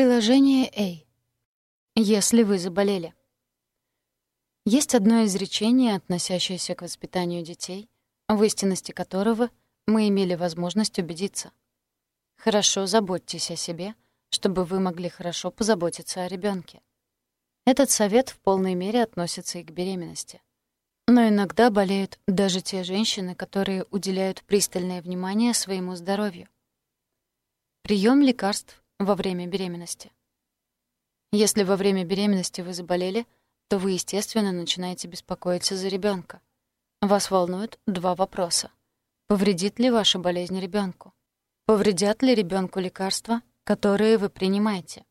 Приложение A. Если вы заболели. Есть одно изречение, относящееся к воспитанию детей, в истинности которого мы имели возможность убедиться. Хорошо заботьтесь о себе, чтобы вы могли хорошо позаботиться о ребенке. Этот совет в полной мере относится и к беременности. Но иногда болеют даже те женщины, которые уделяют пристальное внимание своему здоровью. Прием лекарств во время беременности. Если во время беременности вы заболели, то вы, естественно, начинаете беспокоиться за ребенка. Вас волнуют два вопроса. Повредит ли ваша болезнь ребенку? Повредят ли ребенку лекарства, которые вы принимаете?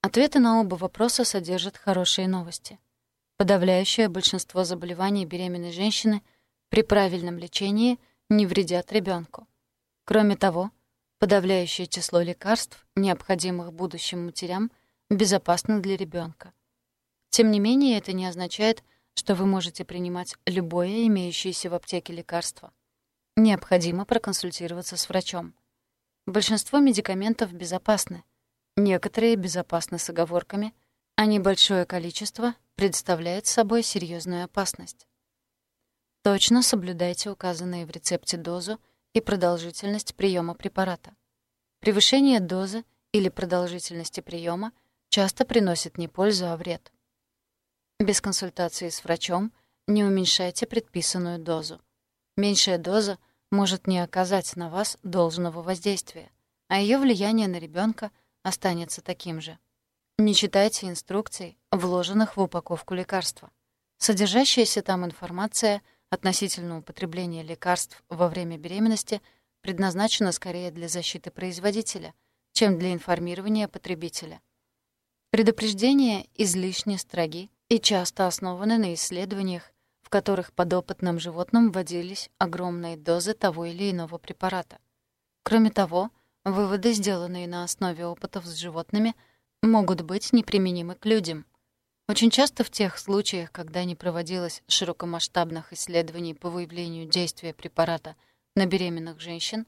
Ответы на оба вопроса содержат хорошие новости. Подавляющее большинство заболеваний беременной женщины при правильном лечении не вредят ребенку. Кроме того, подавляющее число лекарств, необходимых будущим матерям, безопасно для ребенка. Тем не менее, это не означает, что вы можете принимать любое имеющееся в аптеке лекарство. Необходимо проконсультироваться с врачом. Большинство медикаментов безопасны. Некоторые безопасны с оговорками, а небольшое количество представляет собой серьезную опасность. Точно соблюдайте указанные в рецепте дозу и продолжительность приема препарата. Превышение дозы или продолжительности приема часто приносит не пользу, а вред. Без консультации с врачом не уменьшайте предписанную дозу. Меньшая доза может не оказать на вас должного воздействия, а ее влияние на ребенка останется таким же. Не читайте инструкций, вложенных в упаковку лекарства. Содержащаяся там информация относительно употребления лекарств во время беременности предназначена скорее для защиты производителя, чем для информирования потребителя. Предупреждения излишне строги и часто основаны на исследованиях, в которых подопытным животным вводились огромные дозы того или иного препарата. Кроме того, выводы, сделанные на основе опытов с животными – могут быть неприменимы к людям. Очень часто в тех случаях, когда не проводилось широкомасштабных исследований по выявлению действия препарата на беременных женщин,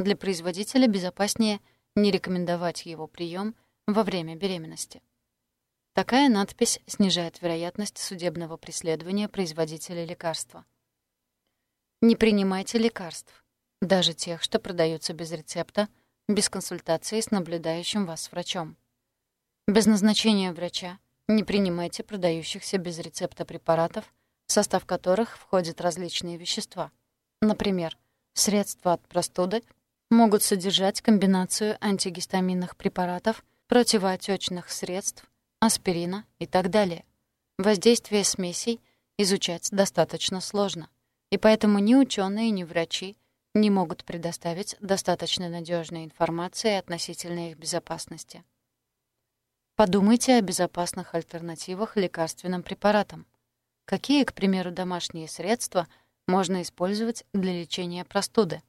для производителя безопаснее не рекомендовать его прием во время беременности. Такая надпись снижает вероятность судебного преследования производителя лекарства. Не принимайте лекарств, даже тех, что продаются без рецепта, без консультации с наблюдающим вас врачом. Без назначения врача не принимайте продающихся без рецепта препаратов, в состав которых входят различные вещества. Например, средства от простуды могут содержать комбинацию антигистаминных препаратов, противоотечных средств, аспирина и так далее. Воздействие смесей изучать достаточно сложно, и поэтому ни ученые, ни врачи не могут предоставить достаточно надежной информации относительно их безопасности. Подумайте о безопасных альтернативах лекарственным препаратам. Какие, к примеру, домашние средства можно использовать для лечения простуды?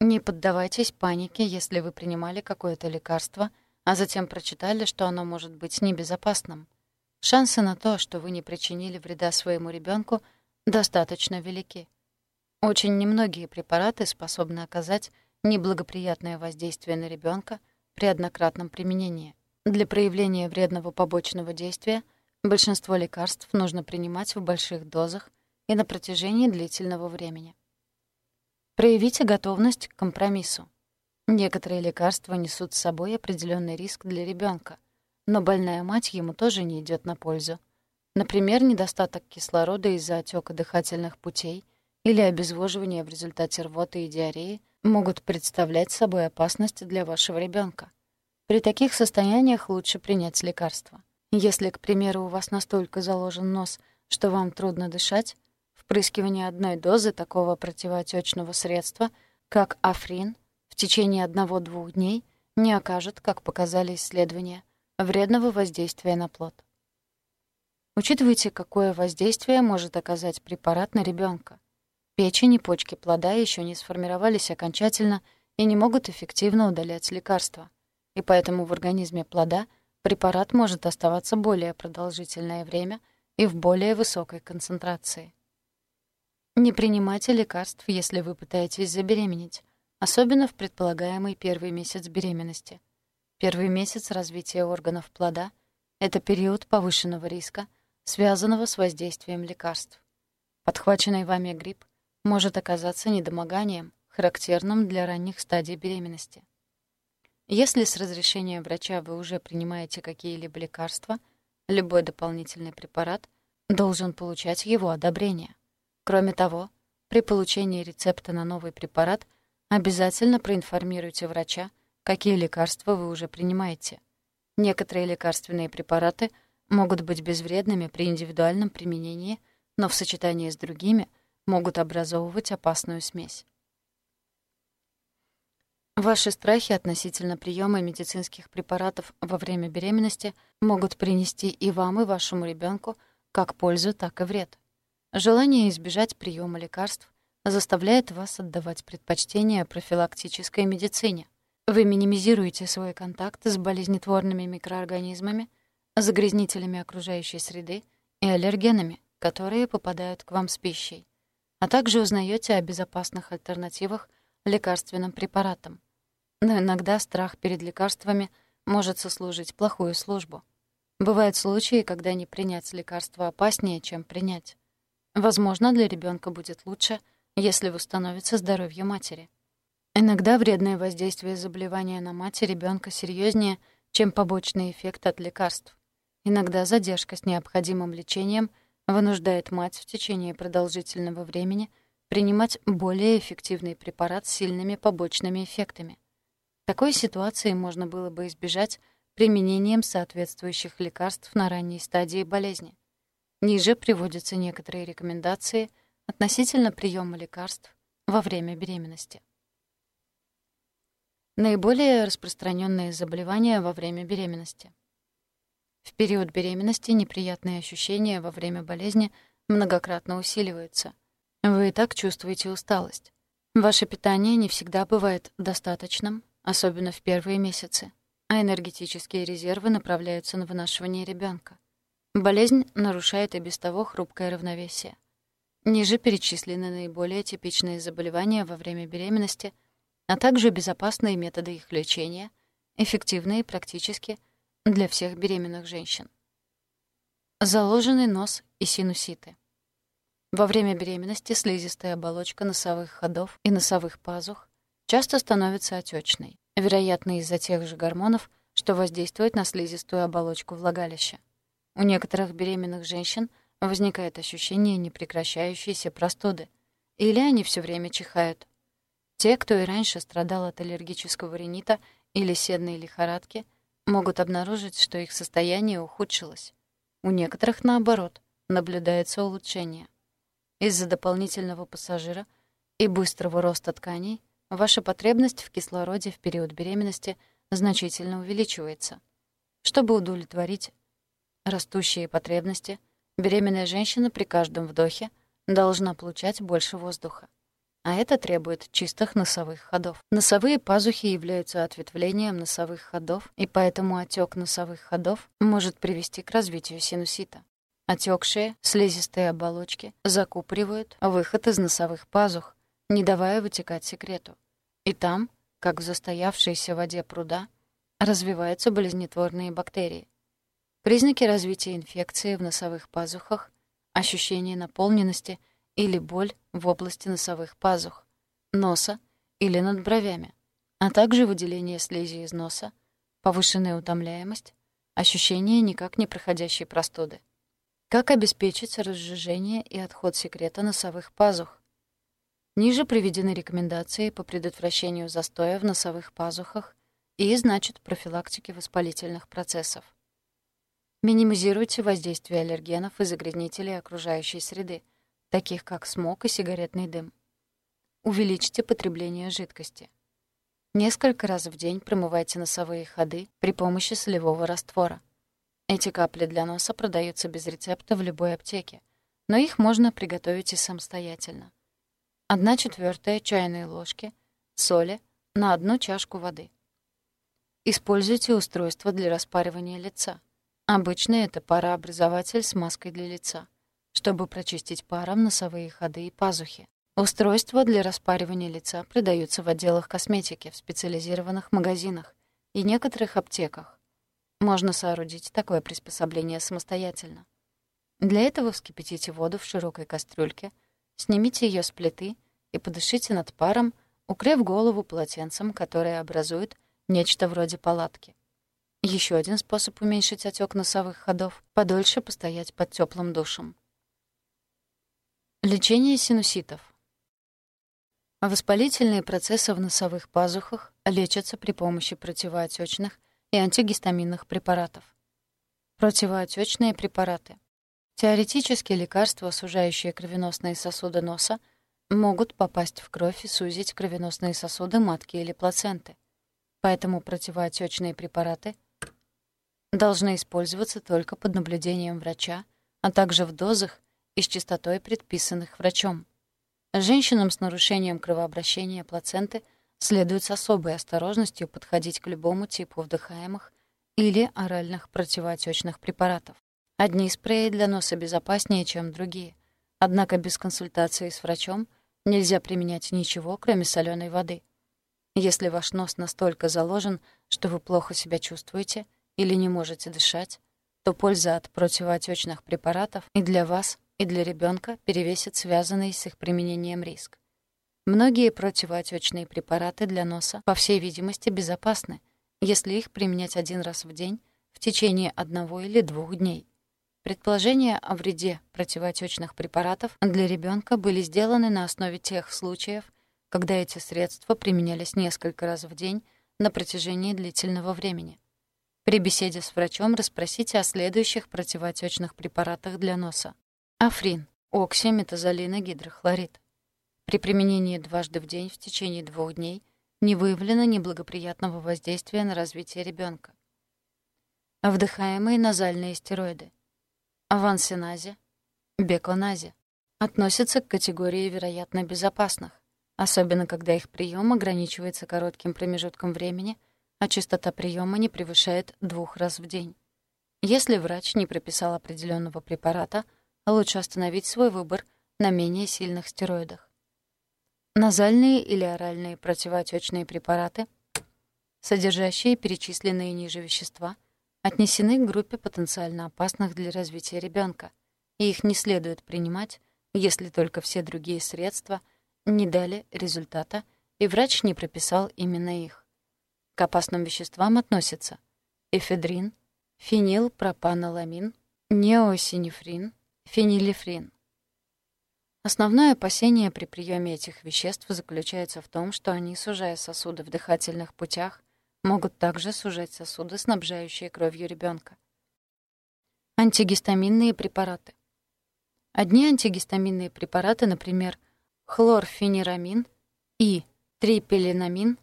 Не поддавайтесь панике, если вы принимали какое-то лекарство, а затем прочитали, что оно может быть небезопасным. Шансы на то, что вы не причинили вреда своему ребенку, достаточно велики. Очень немногие препараты способны оказать неблагоприятное воздействие на ребенка при однократном применении. Для проявления вредного побочного действия большинство лекарств нужно принимать в больших дозах и на протяжении длительного времени. Проявите готовность к компромиссу. Некоторые лекарства несут с собой определенный риск для ребенка, но больная мать ему тоже не идет на пользу. Например, недостаток кислорода из-за отека дыхательных путей или обезвоживание в результате рвоты и диареи могут представлять собой опасность для вашего ребенка. При таких состояниях лучше принять лекарство. Если, к примеру, у вас настолько заложен нос, что вам трудно дышать, впрыскивание одной дозы такого противоотечного средства, как африн, в течение одного-двух дней не окажет, как показали исследования, вредного воздействия на плод. Учитывайте, какое воздействие может оказать препарат на ребенка. Печень и почки плода еще не сформировались окончательно и не могут эффективно удалять лекарства и поэтому в организме плода препарат может оставаться более продолжительное время и в более высокой концентрации. Не принимайте лекарств, если вы пытаетесь забеременеть, особенно в предполагаемый первый месяц беременности. Первый месяц развития органов плода — это период повышенного риска, связанного с воздействием лекарств. Подхваченный вами грипп может оказаться недомоганием, характерным для ранних стадий беременности. Если с разрешения врача вы уже принимаете какие-либо лекарства, любой дополнительный препарат должен получать его одобрение. Кроме того, при получении рецепта на новый препарат обязательно проинформируйте врача, какие лекарства вы уже принимаете. Некоторые лекарственные препараты могут быть безвредными при индивидуальном применении, но в сочетании с другими могут образовывать опасную смесь. Ваши страхи относительно приема медицинских препаратов во время беременности могут принести и вам, и вашему ребенку как пользу, так и вред. Желание избежать приема лекарств заставляет вас отдавать предпочтение профилактической медицине. Вы минимизируете свой контакт с болезнетворными микроорганизмами, загрязнителями окружающей среды и аллергенами, которые попадают к вам с пищей, а также узнаете о безопасных альтернативах лекарственным препаратам. Но иногда страх перед лекарствами может сослужить плохую службу. Бывают случаи, когда не принять лекарство опаснее, чем принять. Возможно, для ребенка будет лучше, если восстановится здоровье матери. Иногда вредное воздействие заболевания на мать и ребенка серьезнее, чем побочный эффект от лекарств. Иногда задержка с необходимым лечением вынуждает мать в течение продолжительного времени — принимать более эффективный препарат с сильными побочными эффектами. Такой ситуации можно было бы избежать применением соответствующих лекарств на ранней стадии болезни. Ниже приводятся некоторые рекомендации относительно приема лекарств во время беременности. Наиболее распространенные заболевания во время беременности. В период беременности неприятные ощущения во время болезни многократно усиливаются — вы и так чувствуете усталость. Ваше питание не всегда бывает достаточным, особенно в первые месяцы, а энергетические резервы направляются на вынашивание ребенка. Болезнь нарушает и без того хрупкое равновесие. Ниже перечислены наиболее типичные заболевания во время беременности, а также безопасные методы их лечения, эффективные практически для всех беременных женщин. Заложенный нос и синуситы. Во время беременности слизистая оболочка носовых ходов и носовых пазух часто становится отечной, вероятно, из-за тех же гормонов, что воздействуют на слизистую оболочку влагалища. У некоторых беременных женщин возникает ощущение непрекращающейся простуды, или они все время чихают. Те, кто и раньше страдал от аллергического ринита или седной лихорадки, могут обнаружить, что их состояние ухудшилось. У некоторых, наоборот, наблюдается улучшение. Из-за дополнительного пассажира и быстрого роста тканей ваша потребность в кислороде в период беременности значительно увеличивается. Чтобы удовлетворить растущие потребности, беременная женщина при каждом вдохе должна получать больше воздуха. А это требует чистых носовых ходов. Носовые пазухи являются ответвлением носовых ходов, и поэтому отек носовых ходов может привести к развитию синусита. Отекшие слизистые оболочки закупоривают выход из носовых пазух, не давая вытекать секрету. И там, как в застоявшейся воде пруда, развиваются болезнетворные бактерии. Признаки развития инфекции в носовых пазухах, ощущение наполненности или боль в области носовых пазух, носа или над бровями, а также выделение слизи из носа, повышенная утомляемость, ощущение никак не проходящей простуды. Как обеспечить разжижение и отход секрета носовых пазух? Ниже приведены рекомендации по предотвращению застоя в носовых пазухах и, значит, профилактике воспалительных процессов. Минимизируйте воздействие аллергенов и загрязнителей окружающей среды, таких как смог и сигаретный дым. Увеличьте потребление жидкости. Несколько раз в день промывайте носовые ходы при помощи солевого раствора. Эти капли для носа продаются без рецепта в любой аптеке, но их можно приготовить и самостоятельно. Одна четвертая чайной ложки соли на одну чашку воды. Используйте устройство для распаривания лица. Обычно это парообразователь с маской для лица, чтобы прочистить паром носовые ходы и пазухи. Устройства для распаривания лица продаются в отделах косметики в специализированных магазинах и некоторых аптеках. Можно соорудить такое приспособление самостоятельно. Для этого вскипятите воду в широкой кастрюльке, снимите ее с плиты и подышите над паром, укрыв голову полотенцем, которое образует нечто вроде палатки. Еще один способ уменьшить отек носовых ходов — подольше постоять под теплым душем. Лечение синуситов. Воспалительные процессы в носовых пазухах лечатся при помощи противоотечных и антигистаминных препаратов. Противоотечные препараты. Теоретически лекарства, сужающие кровеносные сосуды носа, могут попасть в кровь и сузить кровеносные сосуды матки или плаценты. Поэтому противоотечные препараты должны использоваться только под наблюдением врача, а также в дозах и с частотой, предписанных врачом. Женщинам с нарушением кровообращения плаценты следует с особой осторожностью подходить к любому типу вдыхаемых или оральных противоотечных препаратов. Одни спреи для носа безопаснее, чем другие. Однако без консультации с врачом нельзя применять ничего, кроме соленой воды. Если ваш нос настолько заложен, что вы плохо себя чувствуете или не можете дышать, то польза от противоотечных препаратов и для вас, и для ребенка перевесит связанный с их применением риск. Многие противоотечные препараты для носа, по всей видимости, безопасны, если их применять один раз в день в течение одного или двух дней. Предположения о вреде противоотечных препаратов для ребенка были сделаны на основе тех случаев, когда эти средства применялись несколько раз в день на протяжении длительного времени. При беседе с врачом расспросите о следующих противоотечных препаратах для носа. Африн, оксиметазолиногидрохлорид. При применении дважды в день в течение двух дней не выявлено неблагоприятного воздействия на развитие ребенка. Вдыхаемые назальные стероиды — авансиназе, беклоназе относятся к категории вероятно безопасных, особенно когда их прием ограничивается коротким промежутком времени, а частота приема не превышает двух раз в день. Если врач не прописал определенного препарата, лучше остановить свой выбор на менее сильных стероидах. Назальные или оральные противоотечные препараты, содержащие перечисленные ниже вещества, отнесены к группе потенциально опасных для развития ребенка, и их не следует принимать, если только все другие средства не дали результата, и врач не прописал именно их. К опасным веществам относятся эфедрин, фенилпропаноламин, неосинефрин, фенилефрин. Основное опасение при приеме этих веществ заключается в том, что они, сужая сосуды в дыхательных путях, могут также сужать сосуды, снабжающие кровью ребенка. Антигистаминные препараты. Одни антигистаминные препараты, например, хлорфенирамин и трипеленамин,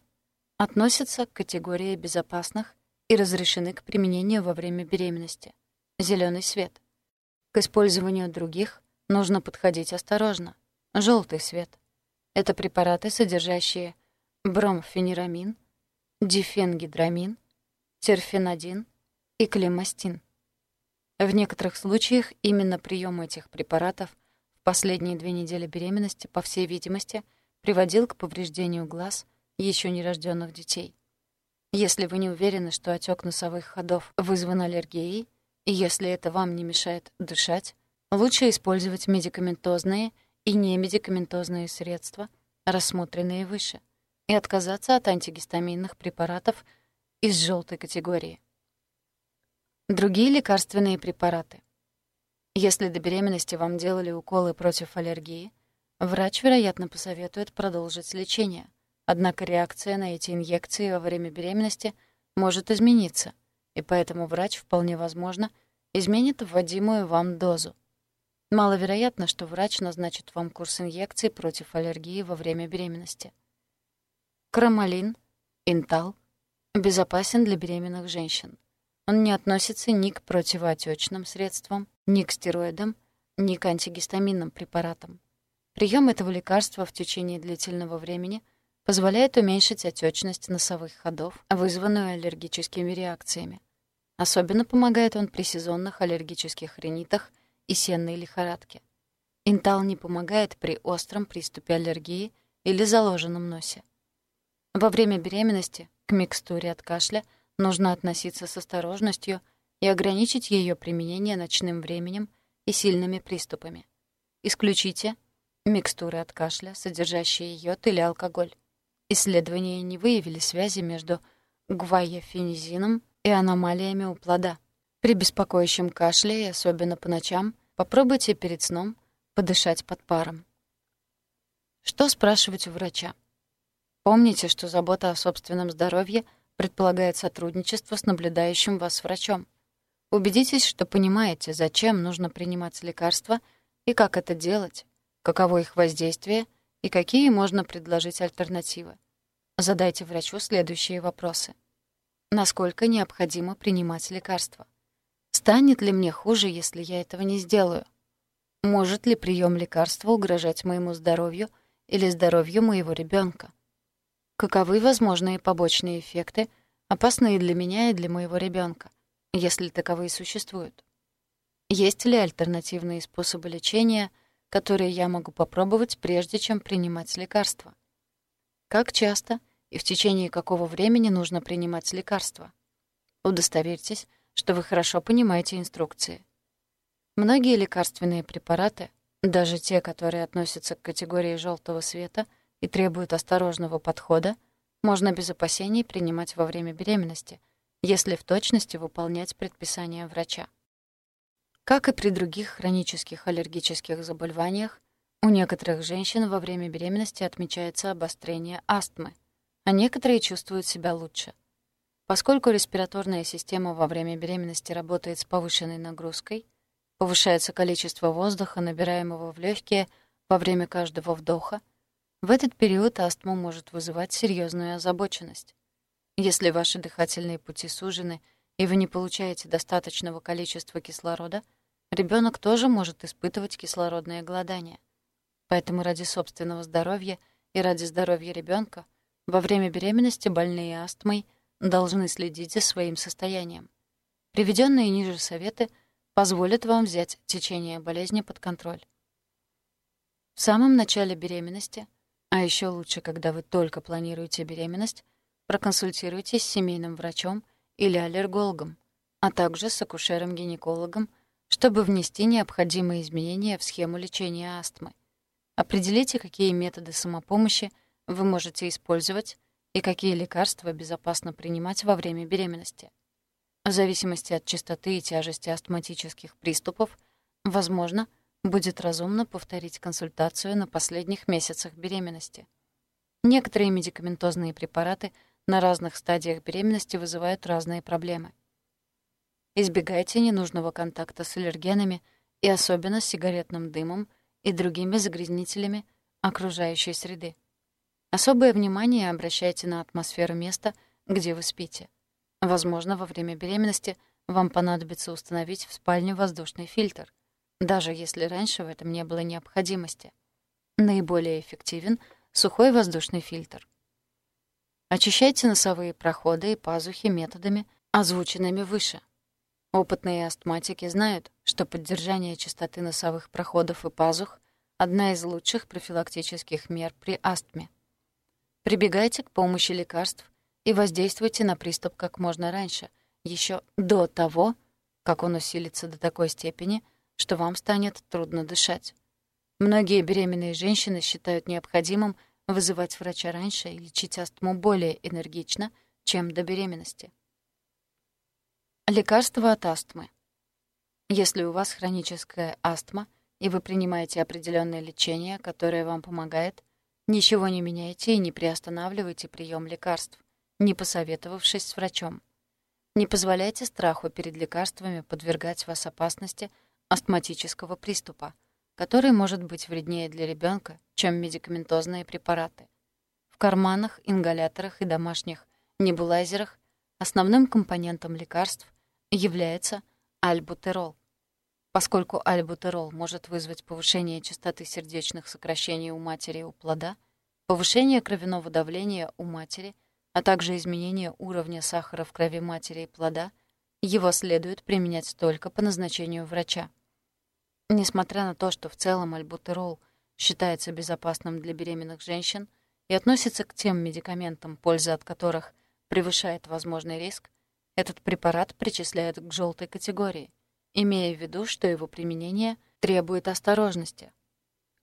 относятся к категории безопасных и разрешены к применению во время беременности. Зеленый свет. К использованию других нужно подходить осторожно. Желтый свет. Это препараты, содержащие бромфенирамин, дифенгидрамин, терфенадин и клемастин. В некоторых случаях именно прием этих препаратов в последние две недели беременности, по всей видимости, приводил к повреждению глаз еще нерожденных детей. Если вы не уверены, что отек носовых ходов вызван аллергией, и если это вам не мешает дышать, лучше использовать медикаментозные и немедикаментозные средства, рассмотренные выше — и отказаться от антигистаминных препаратов из желтой категории. Другие лекарственные препараты. Если до беременности вам делали уколы против аллергии, врач, вероятно, посоветует продолжить лечение. Однако реакция на эти инъекции во время беременности может измениться, и поэтому врач, вполне возможно, изменит вводимую вам дозу. Маловероятно, что врач назначит вам курс инъекций против аллергии во время беременности. Крамолин, интал, безопасен для беременных женщин. Он не относится ни к противоотечным средствам, ни к стероидам, ни к антигистаминным препаратам. Прием этого лекарства в течение длительного времени позволяет уменьшить отечность носовых ходов, вызванную аллергическими реакциями. Особенно помогает он при сезонных аллергических ринитах и сенной лихорадке. Интал не помогает при остром приступе аллергии или заложенном носе. Во время беременности к микстуре от кашля нужно относиться с осторожностью и ограничить ее применение ночным временем и сильными приступами. Исключите микстуры от кашля, содержащие йод или алкоголь. Исследования не выявили связи между гвайофенизином и аномалиями у плода. При беспокоящем кашле, и особенно по ночам, попробуйте перед сном подышать под паром. Что спрашивать у врача? Помните, что забота о собственном здоровье предполагает сотрудничество с наблюдающим вас врачом. Убедитесь, что понимаете, зачем нужно принимать лекарства и как это делать, каково их воздействие и какие можно предложить альтернативы. Задайте врачу следующие вопросы. Насколько необходимо принимать лекарства? Станет ли мне хуже, если я этого не сделаю? Может ли прием лекарства угрожать моему здоровью или здоровью моего ребенка? Каковы возможные побочные эффекты, опасные для меня и для моего ребенка, если таковые существуют? Есть ли альтернативные способы лечения, которые я могу попробовать, прежде чем принимать лекарства? Как часто и в течение какого времени нужно принимать лекарства? Удостоверьтесь, что вы хорошо понимаете инструкции. Многие лекарственные препараты, даже те, которые относятся к категории желтого света и требуют осторожного подхода, можно без опасений принимать во время беременности, если в точности выполнять предписания врача. Как и при других хронических аллергических заболеваниях, у некоторых женщин во время беременности отмечается обострение астмы, а некоторые чувствуют себя лучше. Поскольку респираторная система во время беременности работает с повышенной нагрузкой, повышается количество воздуха, набираемого в легкие во время каждого вдоха, в этот период астму может вызывать серьезную озабоченность. Если ваши дыхательные пути сужены и вы не получаете достаточного количества кислорода, ребенок тоже может испытывать кислородное голодание. Поэтому ради собственного здоровья и ради здоровья ребенка во время беременности больные астмой должны следить за своим состоянием. Приведенные ниже советы — позволит вам взять течение болезни под контроль. В самом начале беременности, а еще лучше, когда вы только планируете беременность, проконсультируйтесь с семейным врачом или аллергологом, а также с акушером-гинекологом, чтобы внести необходимые изменения в схему лечения астмы. Определите, какие методы самопомощи вы можете использовать и какие лекарства безопасно принимать во время беременности. В зависимости от частоты и тяжести астматических приступов, возможно, будет разумно повторить консультацию на последних месяцах беременности. Некоторые медикаментозные препараты на разных стадиях беременности вызывают разные проблемы. Избегайте ненужного контакта с аллергенами и особенно с сигаретным дымом и другими загрязнителями окружающей среды. Особое внимание обращайте на атмосферу места, где вы спите — Возможно, во время беременности вам понадобится установить в спальне воздушный фильтр, даже если раньше в этом не было необходимости. Наиболее эффективен сухой воздушный фильтр. Очищайте носовые проходы и пазухи методами, озвученными выше. Опытные астматики знают, что поддержание чистоты носовых проходов и пазух — одна из лучших профилактических мер при астме. Прибегайте к помощи лекарств и воздействуйте на приступ как можно раньше, еще до того, как он усилится до такой степени, что вам станет трудно дышать. Многие беременные женщины считают необходимым вызывать врача раньше и лечить астму более энергично, чем до беременности. Лекарства от астмы. Если у вас хроническая астма, и вы принимаете определенное лечение, которое вам помогает, ничего не меняйте и не приостанавливайте прием лекарств не посоветовавшись с врачом. Не позволяйте страху перед лекарствами подвергать вас опасности астматического приступа, который может быть вреднее для ребенка, чем медикаментозные препараты. В карманах, ингаляторах и домашних небулайзерах основным компонентом лекарств является альбутерол. Поскольку альбутерол может вызвать повышение частоты сердечных сокращений у матери и у плода, повышение кровяного давления у матери – а также изменение уровня сахара в крови матери и плода, его следует применять только по назначению врача. Несмотря на то, что в целом альбутерол считается безопасным для беременных женщин и относится к тем медикаментам, польза от которых превышает возможный риск, этот препарат причисляют к желтой категории, имея в виду, что его применение требует осторожности.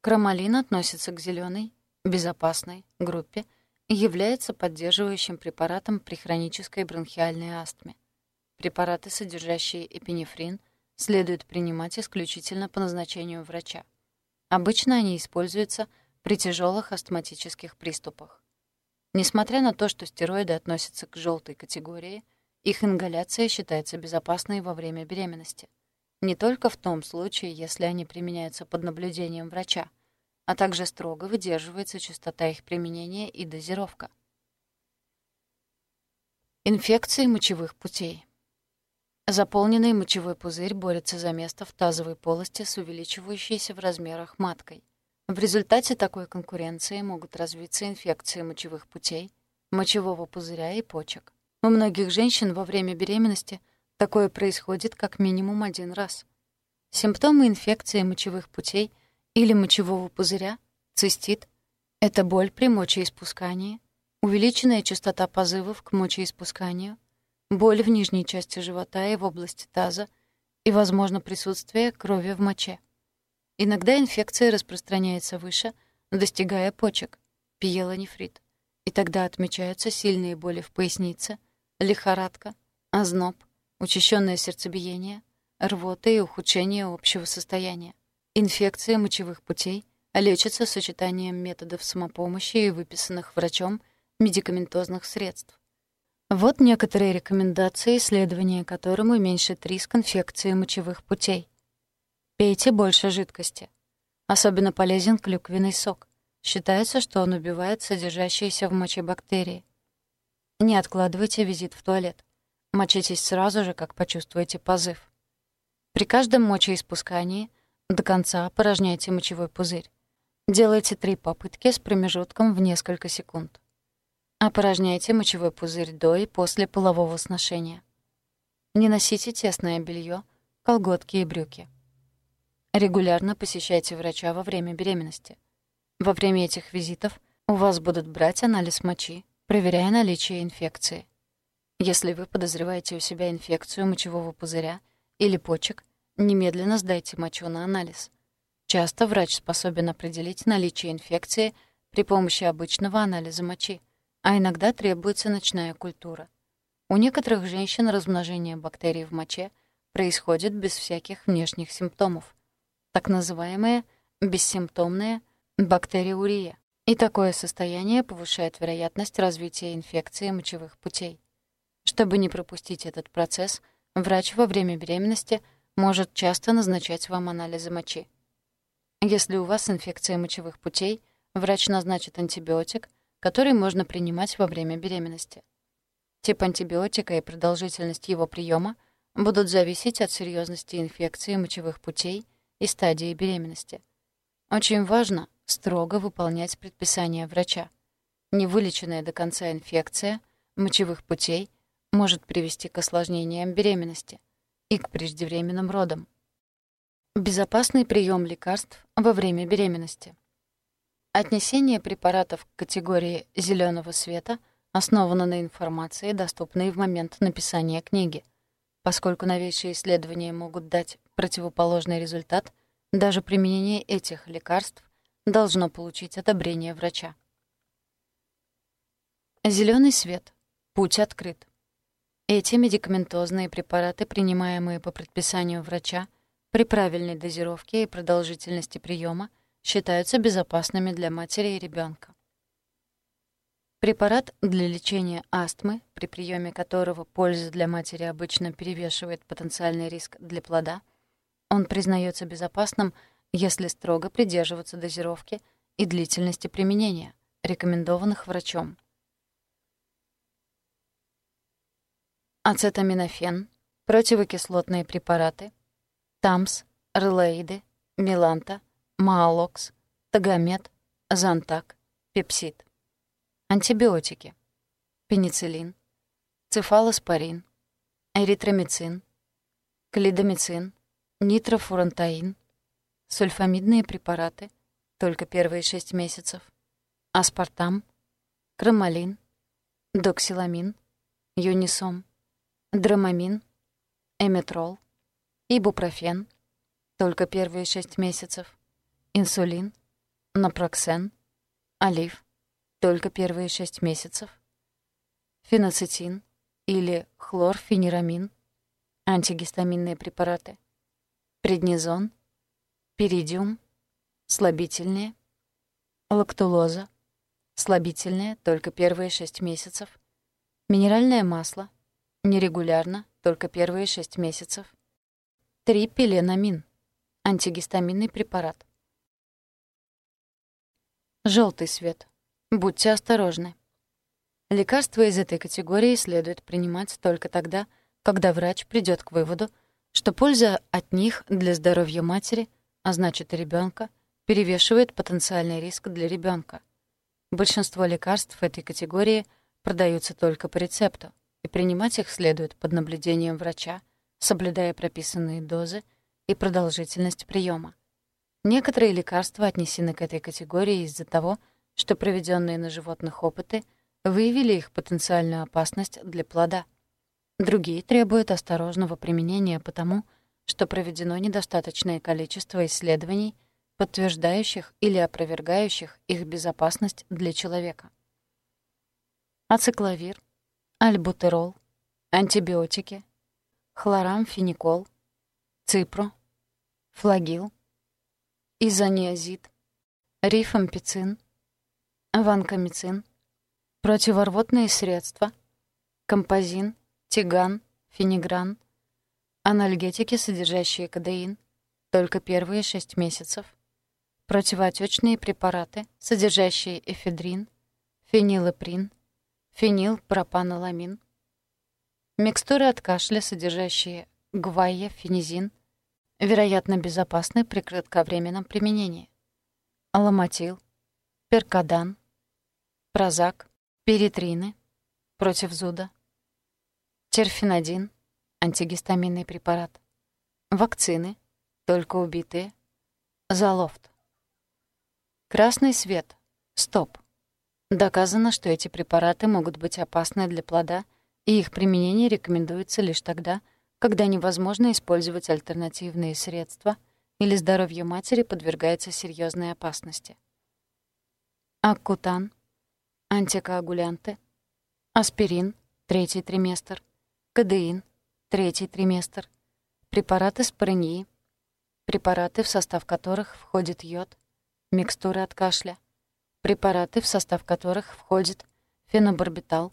Кромалин относится к зеленой, безопасной группе и является поддерживающим препаратом при хронической бронхиальной астме. Препараты, содержащие эпинефрин, следует принимать исключительно по назначению врача. Обычно они используются при тяжелых астматических приступах. Несмотря на то, что стероиды относятся к желтой категории, их ингаляция считается безопасной во время беременности. Не только в том случае, если они применяются под наблюдением врача, а также строго выдерживается частота их применения и дозировка. Инфекции мочевых путей. Заполненный мочевой пузырь борется за место в тазовой полости с увеличивающейся в размерах маткой. В результате такой конкуренции могут развиться инфекции мочевых путей, мочевого пузыря и почек. У многих женщин во время беременности такое происходит как минимум один раз. Симптомы инфекции мочевых путей или мочевого пузыря, цистит — это боль при мочеиспускании, увеличенная частота позывов к мочеиспусканию, боль в нижней части живота и в области таза и, возможно, присутствие крови в моче. Иногда инфекция распространяется выше, достигая почек, пиелонефрит, и тогда отмечаются сильные боли в пояснице, лихорадка, озноб, учащенное сердцебиение, рвота и ухудшение общего состояния. Инфекции мочевых путей лечатся сочетанием методов самопомощи и выписанных врачом медикаментозных средств. Вот некоторые рекомендации, исследования которым уменьшит риск инфекции мочевых путей. Пейте больше жидкости. Особенно полезен клюквенный сок. Считается, что он убивает содержащиеся в моче бактерии. Не откладывайте визит в туалет. Мочитесь сразу же, как почувствуете позыв. При каждом мочеиспускании до конца опорожняйте мочевой пузырь. Делайте три попытки с промежутком в несколько секунд. Опорожняйте мочевой пузырь до и после полового сношения. Не носите тесное белье, колготки и брюки. Регулярно посещайте врача во время беременности. Во время этих визитов у вас будут брать анализ мочи, проверяя наличие инфекции. Если вы подозреваете у себя инфекцию мочевого пузыря или почек, немедленно сдайте мочу на анализ. Часто врач способен определить наличие инфекции при помощи обычного анализа мочи, а иногда требуется ночная культура. У некоторых женщин размножение бактерий в моче происходит без всяких внешних симптомов так называемая бессимптомная бактериурия. И такое состояние повышает вероятность развития инфекции мочевых путей. Чтобы не пропустить этот процесс, врач во время беременности может часто назначать вам анализы мочи. Если у вас инфекция мочевых путей, врач назначит антибиотик, который можно принимать во время беременности. Тип антибиотика и продолжительность его приема будут зависеть от серьезности инфекции мочевых путей – и стадии беременности. Очень важно строго выполнять предписания врача. Невылеченная до конца инфекция мочевых путей может привести к осложнениям беременности и к преждевременным родам. Безопасный прием лекарств во время беременности. Отнесение препаратов к категории зеленого света основано на информации, доступной в момент написания книги. Поскольку новейшие исследования могут дать противоположный результат, даже применение этих лекарств должно получить одобрение врача. Зеленый свет. Путь открыт. Эти медикаментозные препараты, принимаемые по предписанию врача, при правильной дозировке и продолжительности приема, считаются безопасными для матери и ребенка. Препарат для лечения астмы, при приеме которого польза для матери обычно перевешивает потенциальный риск для плода — он признается безопасным, если строго придерживаться дозировки и длительности применения, рекомендованных врачом. Ацетаминофен, противокислотные препараты, ТАМС, Релейды, Миланта, Маалокс, Тагомет, Зантак, Пепсид. Антибиотики. Пенициллин, цефалоспорин, эритромицин, клидомицин, нитрофурантаин, сульфамидные препараты, только первые 6 месяцев, аспартам, кромалин, доксиламин, юнисом, драмамин, эметрол, ибупрофен, только первые 6 месяцев, инсулин, напроксен, олив, только первые 6 месяцев, феноцетин или хлорфенирамин, антигистаминные препараты, преднизон, перидиум, слабительные, лактулоза, слабительные только первые 6 месяцев, минеральное масло, нерегулярно, только первые 6 месяцев, трипиленамин, антигистаминный препарат. Желтый свет. Будьте осторожны. Лекарства из этой категории следует принимать только тогда, когда врач придёт к выводу, что польза от них для здоровья матери, а значит и ребёнка, перевешивает потенциальный риск для ребёнка. Большинство лекарств этой категории продаются только по рецепту, и принимать их следует под наблюдением врача, соблюдая прописанные дозы и продолжительность приёма. Некоторые лекарства отнесены к этой категории из-за того, что проведённые на животных опыты выявили их потенциальную опасность для плода — Другие требуют осторожного применения потому, что проведено недостаточное количество исследований, подтверждающих или опровергающих их безопасность для человека. Ацикловир, альбутерол, антибиотики, хлорамфеникол, ципро, флагил, изониазид, рифампицин, ванкомицин, противорвотные средства, композин, тиган, фенигран, анальгетики, содержащие кадеин, только первые 6 месяцев, противоотечные препараты, содержащие эфедрин, фенилеприн, фенилпропаноламин, микстуры от кашля, содержащие гвайя, фенизин, вероятно, безопасны при кратковременном применении, аламатил, перкадан, прозак, перитрины, против зуда, терфенадин, антигистаминный препарат, вакцины, только убитые, залофт. Красный свет. Стоп. Доказано, что эти препараты могут быть опасны для плода, и их применение рекомендуется лишь тогда, когда невозможно использовать альтернативные средства или здоровье матери подвергается серьезной опасности. Аккутан, антикоагулянты, аспирин, третий триместр, кадеин, третий триместр, препараты спорынии, препараты, в состав которых входит йод, микстуры от кашля, препараты, в состав которых входит фенобарбитал,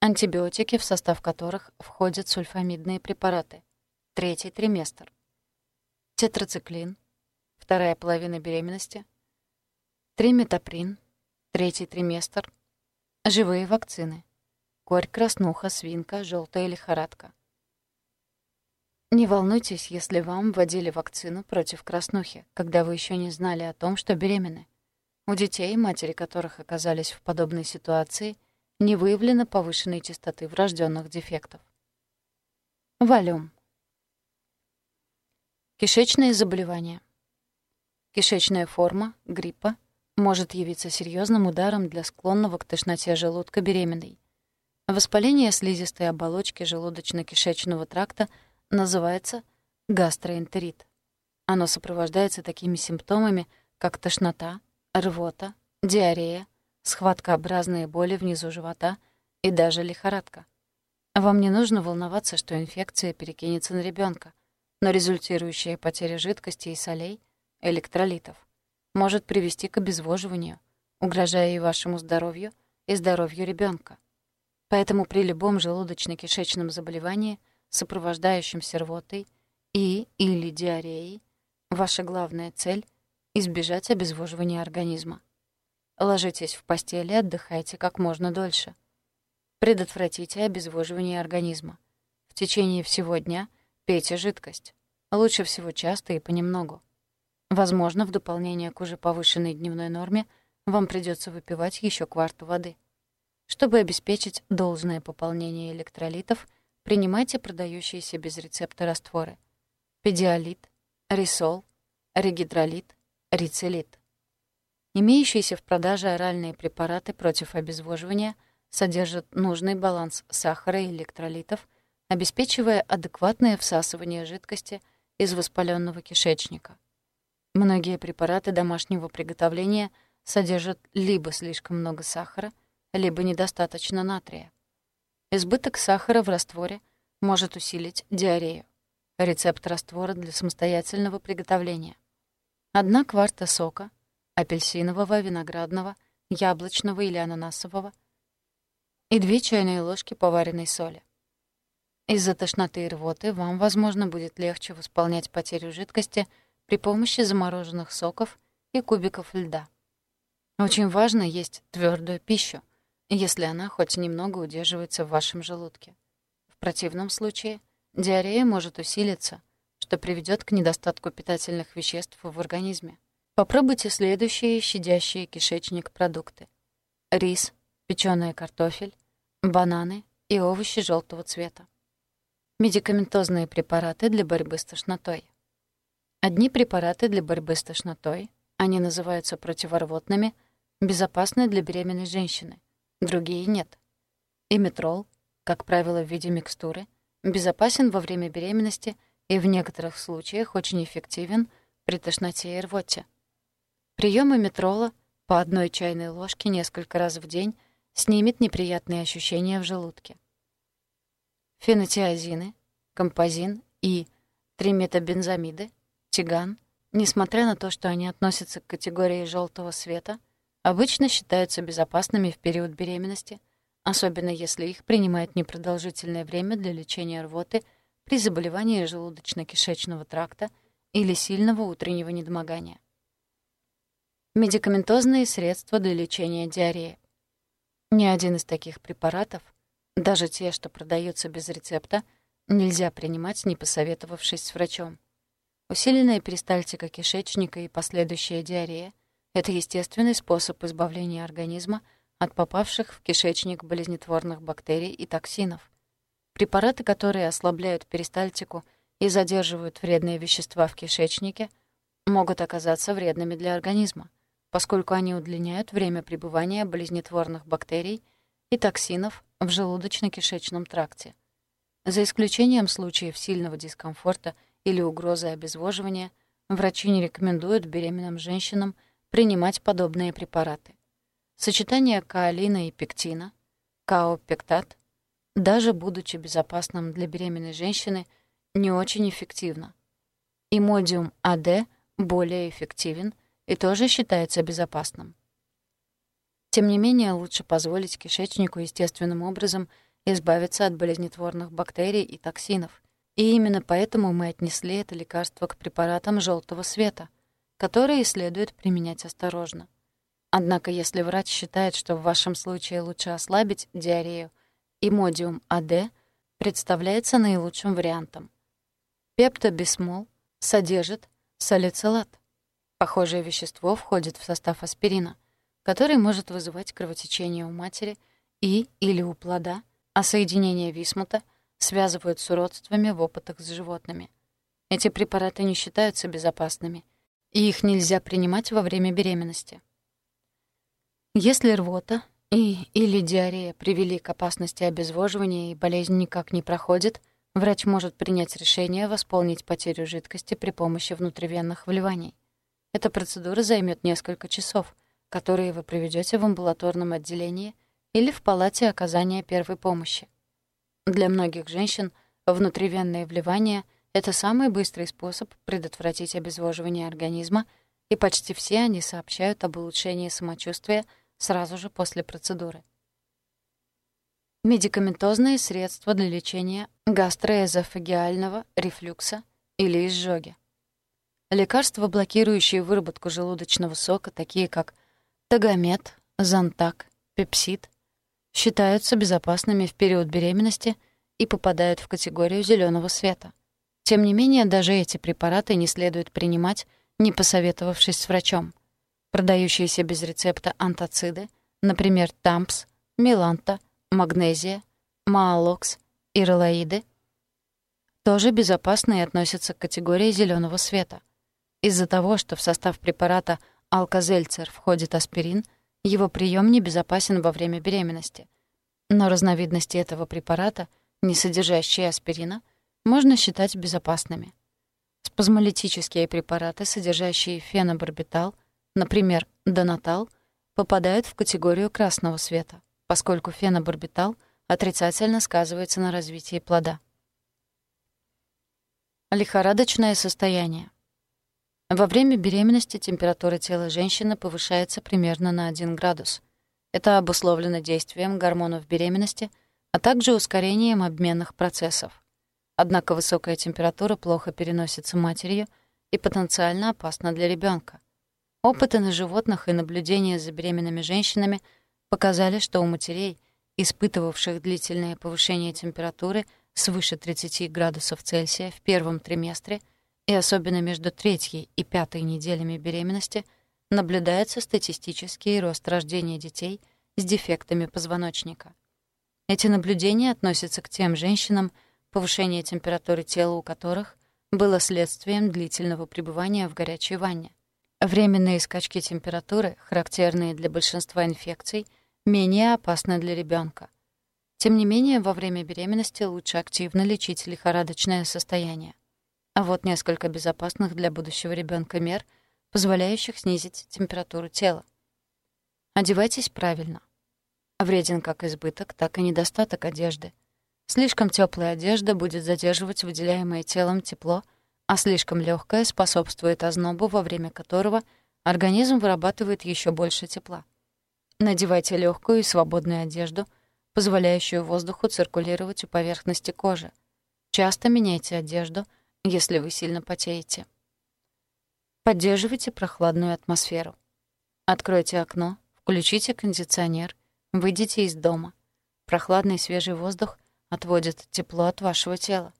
антибиотики, в состав которых входят сульфамидные препараты, третий триместр, тетрациклин, вторая половина беременности, триметаприн, третий триместр, живые вакцины, корь, краснуха, свинка, желтая лихорадка. Не волнуйтесь, если вам вводили вакцину против краснухи, когда вы еще не знали о том, что беременны. У детей, матери которых оказались в подобной ситуации, не выявлено повышенной частоты врожденных дефектов. Валюм. Кишечные заболевания. Кишечная форма, гриппа, может явиться серьезным ударом для склонного к тошноте желудка беременной. Воспаление слизистой оболочки желудочно-кишечного тракта называется гастроэнтерит. Оно сопровождается такими симптомами, как тошнота, рвота, диарея, схваткообразные боли внизу живота и даже лихорадка. Вам не нужно волноваться, что инфекция перекинется на ребенка, но результирующая потеря жидкости и солей, электролитов, может привести к обезвоживанию, угрожая и вашему здоровью, и здоровью ребенка. Поэтому при любом желудочно-кишечном заболевании, сопровождающемся рвотой и или диареей, ваша главная цель — избежать обезвоживания организма. Ложитесь в постели и отдыхайте как можно дольше. Предотвратите обезвоживание организма. В течение всего дня пейте жидкость. Лучше всего часто и понемногу. Возможно, в дополнение к уже повышенной дневной норме вам придется выпивать еще кварту воды. Чтобы обеспечить должное пополнение электролитов, принимайте продающиеся без рецепта растворы. Педиалит, рисол, регидролит, рицелит. Имеющиеся в продаже оральные препараты против обезвоживания содержат нужный баланс сахара и электролитов, обеспечивая адекватное всасывание жидкости из воспаленного кишечника. Многие препараты домашнего приготовления содержат либо слишком много сахара, либо недостаточно натрия. Избыток сахара в растворе может усилить диарею. Рецепт раствора для самостоятельного приготовления. Одна кварта сока, апельсинового, виноградного, яблочного или ананасового и две чайные ложки поваренной соли. Из-за тошноты и рвоты вам, возможно, будет легче восполнять потерю жидкости при помощи замороженных соков и кубиков льда. Очень важно есть твердую пищу, если она хоть немного удерживается в вашем желудке. В противном случае диарея может усилиться, что приведет к недостатку питательных веществ в организме. Попробуйте следующие щадящие кишечник продукты. Рис, печёный картофель, бананы и овощи желтого цвета. Медикаментозные препараты для борьбы с тошнотой. Одни препараты для борьбы с тошнотой, они называются противорвотными, безопасны для беременной женщины, другие — нет. Иметрол, как правило, в виде микстуры, безопасен во время беременности и в некоторых случаях очень эффективен при тошноте и рвоте. Прием иметрола по одной чайной ложке несколько раз в день — снимет неприятные ощущения в желудке. Фенотиазины, композин и триметабензамиды, тиган, несмотря на то, что они относятся к категории желтого света, обычно считаются безопасными в период беременности, особенно если их принимают непродолжительное время для лечения рвоты при заболевании желудочно-кишечного тракта или сильного утреннего недомогания. Медикаментозные средства для лечения диареи. Ни один из таких препаратов, даже те, что продаются без рецепта, нельзя принимать, не посоветовавшись с врачом. Усиленная перистальтика кишечника и последующая диарея — это естественный способ избавления организма от попавших в кишечник болезнетворных бактерий и токсинов. Препараты, которые ослабляют перистальтику и задерживают вредные вещества в кишечнике, могут оказаться вредными для организма поскольку они удлиняют время пребывания болезнетворных бактерий и токсинов в желудочно-кишечном тракте. За исключением случаев сильного дискомфорта или угрозы обезвоживания, врачи не рекомендуют беременным женщинам принимать подобные препараты. Сочетание каолина и пектина, каопектат, даже будучи безопасным для беременной женщины, не очень эффективно. Имодиум АД более эффективен и тоже считается безопасным. Тем не менее, лучше позволить кишечнику естественным образом избавиться от болезнетворных бактерий и токсинов. И именно поэтому мы отнесли это лекарство к препаратам желтого света, которые следует применять осторожно. Однако, если врач считает, что в вашем случае лучше ослабить диарею, имодиум АД представляется наилучшим вариантом. Пептобисмол содержит салицилат, Похожее вещество входит в состав аспирина, который может вызывать кровотечение у матери и или у плода, а соединение висмута связывают с уродствами в опытах с животными. Эти препараты не считаются безопасными, и их нельзя принимать во время беременности. Если рвота и или диарея привели к опасности обезвоживания и болезнь никак не проходит, врач может принять решение восполнить потерю жидкости при помощи внутривенных вливаний. Эта процедура займет несколько часов, которые вы проведете в амбулаторном отделении или в палате оказания первой помощи. Для многих женщин внутривенное вливание — это самый быстрый способ предотвратить обезвоживание организма, и почти все они сообщают об улучшении самочувствия сразу же после процедуры. Медикаментозные средства для лечения гастроэзофагиального рефлюкса или изжоги. Лекарства, блокирующие выработку желудочного сока, такие как Тагомет, Зонтак, Пепсид, считаются безопасными в период беременности и попадают в категорию зеленого света. Тем не менее, даже эти препараты не следует принимать, не посоветовавшись с врачом. Продающиеся без рецепта антациды, например, Тампс, Миланта, Магнезия, Маалокс и Релаиды, тоже безопасны и относятся к категории зеленого света — из-за того, что в состав препарата алкозельцер входит аспирин, его прием небезопасен во время беременности. Но разновидности этого препарата не содержащие аспирина, можно считать безопасными. Спазмолитические препараты, содержащие фенобарбитал, например, донатал, попадают в категорию красного света, поскольку фенобарбитал отрицательно сказывается на развитии плода. Лихорадочное состояние. Во время беременности температура тела женщины повышается примерно на 1 градус. Это обусловлено действием гормонов беременности, а также ускорением обменных процессов. Однако высокая температура плохо переносится матерью и потенциально опасна для ребенка. Опыты на животных и наблюдения за беременными женщинами показали, что у матерей, испытывавших длительное повышение температуры свыше 30 градусов Цельсия в первом триместре, и особенно между третьей и пятой неделями беременности, наблюдается статистический рост рождения детей с дефектами позвоночника. Эти наблюдения относятся к тем женщинам, повышение температуры тела у которых было следствием длительного пребывания в горячей ванне. Временные скачки температуры, характерные для большинства инфекций, менее опасны для ребенка. Тем не менее, во время беременности лучше активно лечить лихорадочное состояние. А вот несколько безопасных для будущего ребенка мер, позволяющих снизить температуру тела. Одевайтесь правильно. Вреден как избыток, так и недостаток одежды. Слишком теплая одежда будет задерживать выделяемое телом тепло, а слишком легкая способствует ознобу, во время которого организм вырабатывает еще больше тепла. Надевайте легкую и свободную одежду, позволяющую воздуху циркулировать у поверхности кожи. Часто меняйте одежду — если вы сильно потеете. Поддерживайте прохладную атмосферу. Откройте окно, включите кондиционер, выйдите из дома. Прохладный свежий воздух отводит тепло от вашего тела.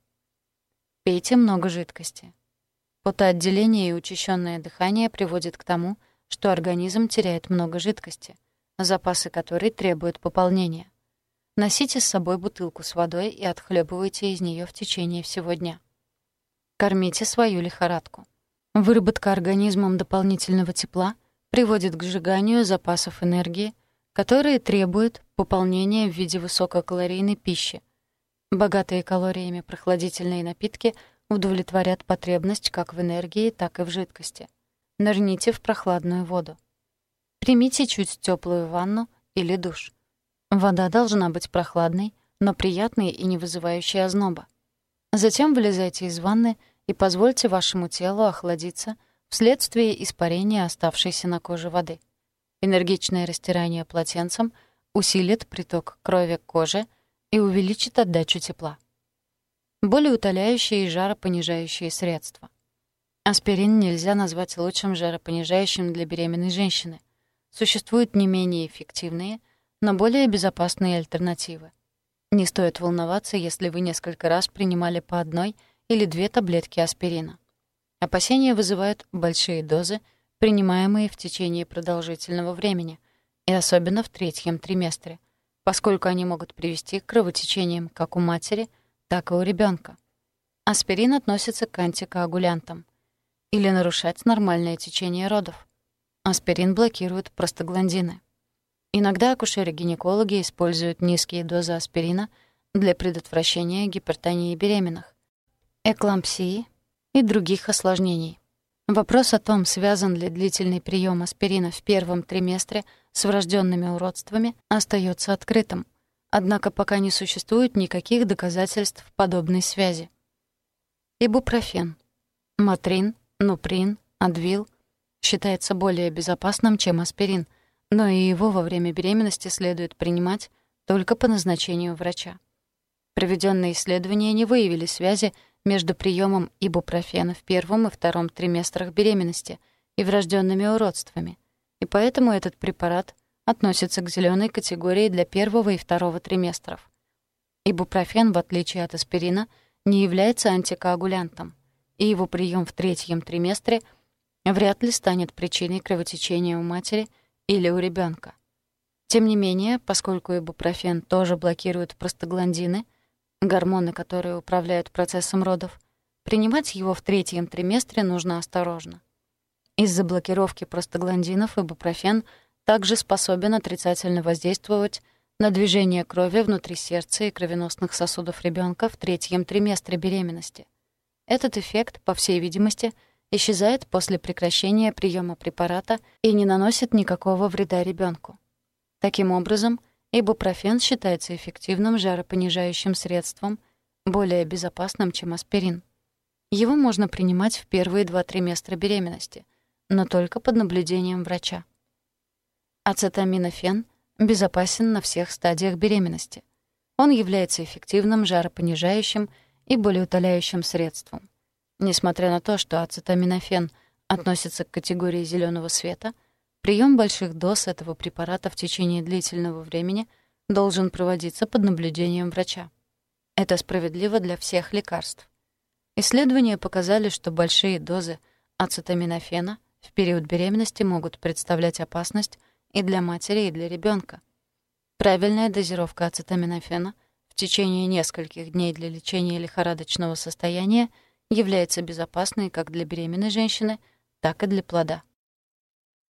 Пейте много жидкости. Потоотделение и учащенное дыхание приводит к тому, что организм теряет много жидкости, запасы которой требуют пополнения. Носите с собой бутылку с водой и отхлебывайте из нее в течение всего дня. Кормите свою лихорадку. Выработка организмом дополнительного тепла приводит к сжиганию запасов энергии, которые требуют пополнения в виде высококалорийной пищи. Богатые калориями прохладительные напитки удовлетворят потребность как в энергии, так и в жидкости. Нырните в прохладную воду. Примите чуть теплую ванну или душ. Вода должна быть прохладной, но приятной и не вызывающей озноба. Затем вылезайте из ванны и позвольте вашему телу охладиться вследствие испарения оставшейся на коже воды. Энергичное растирание полотенцем усилит приток крови к коже и увеличит отдачу тепла. Более утоляющие и жаропонижающие средства. Аспирин нельзя назвать лучшим жаропонижающим для беременной женщины. Существуют не менее эффективные, но более безопасные альтернативы. Не стоит волноваться, если вы несколько раз принимали по одной – или две таблетки аспирина. Опасения вызывают большие дозы, принимаемые в течение продолжительного времени, и особенно в третьем триместре, поскольку они могут привести к кровотечениям как у матери, так и у ребенка. Аспирин относится к антикоагулянтам или нарушать нормальное течение родов. Аспирин блокирует простагландины. Иногда акушеры-гинекологи используют низкие дозы аспирина для предотвращения гипертонии беременных эклампсии и других осложнений. Вопрос о том, связан ли длительный прием аспирина в первом триместре с врожденными уродствами, остается открытым. Однако пока не существует никаких доказательств подобной связи. Ибупрофен, матрин, нуприн, адвил считается более безопасным, чем аспирин, но и его во время беременности следует принимать только по назначению врача. Проведенные исследования не выявили связи между приемом ибупрофена в первом и втором триместрах беременности и врожденными уродствами, и поэтому этот препарат относится к зеленой категории для первого и второго триместров. Ибупрофен, в отличие от аспирина, не является антикоагулянтом, и его прием в третьем триместре вряд ли станет причиной кровотечения у матери или у ребенка. Тем не менее, поскольку ибупрофен тоже блокирует простагландины — гормоны, которые управляют процессом родов, принимать его в третьем триместре нужно осторожно. Из-за блокировки простагландинов ибупрофен также способен отрицательно воздействовать на движение крови внутри сердца и кровеносных сосудов ребенка в третьем триместре беременности. Этот эффект, по всей видимости, исчезает после прекращения приема препарата и не наносит никакого вреда ребенку. Таким образом, ибупрофен считается эффективным жаропонижающим средством, более безопасным, чем аспирин. Его можно принимать в первые два триместра беременности, но только под наблюдением врача. Ацетаминофен безопасен на всех стадиях беременности. Он является эффективным жаропонижающим и болеутоляющим средством. Несмотря на то, что ацетаминофен относится к категории зеленого света, прием больших доз этого препарата в течение длительного времени должен проводиться под наблюдением врача. Это справедливо для всех лекарств. Исследования показали, что большие дозы ацетаминофена в период беременности могут представлять опасность и для матери, и для ребенка. Правильная дозировка ацетаминофена в течение нескольких дней для лечения лихорадочного состояния является безопасной как для беременной женщины, так и для плода.